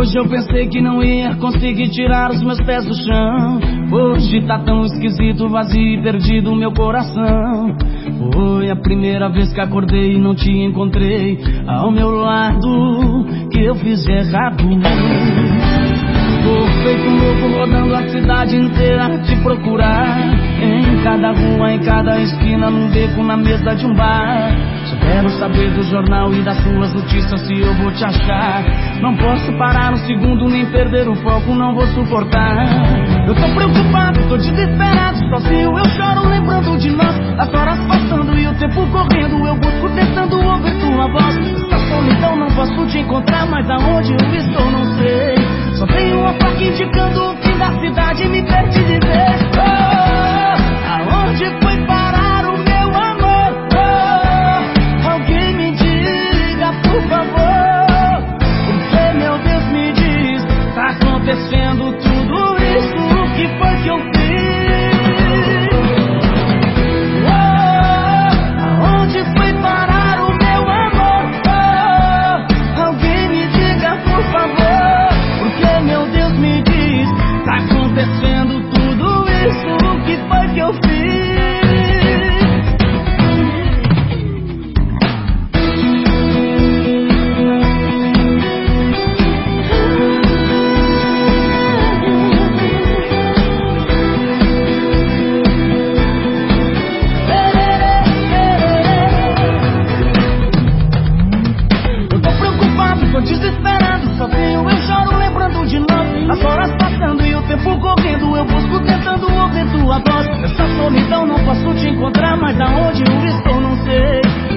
Hoje eu pensei que não ia conseguir tirar os meus pés do chão. Hoje tá tão esquisito, vazio e perdido o meu coração. Foi a primeira vez que acordei e não te encontrei ao meu lado. Que eu fiz errado. Tô feito louco rodando a cidade inteira te procurar. Em cada rua, em cada esquina, num beco, na mesa de um bar. Só quero saber do jornal e das suas notícias se eu vou te achar. Não posso parar um segundo, nem perder o foco, não vou suportar. Eu tô preocupado, tô desesperado, sozinho eu choro lembrando de nós. As horas passando e o tempo correndo, eu busco tentando ouvir tua voz. Essa solidão não posso te encontrar, mas aonde eu estou não sei. Correndo, eu busco tentando ouvir tua voz. Nessa solidão não posso te encontrar, mas aonde eu estou não sei.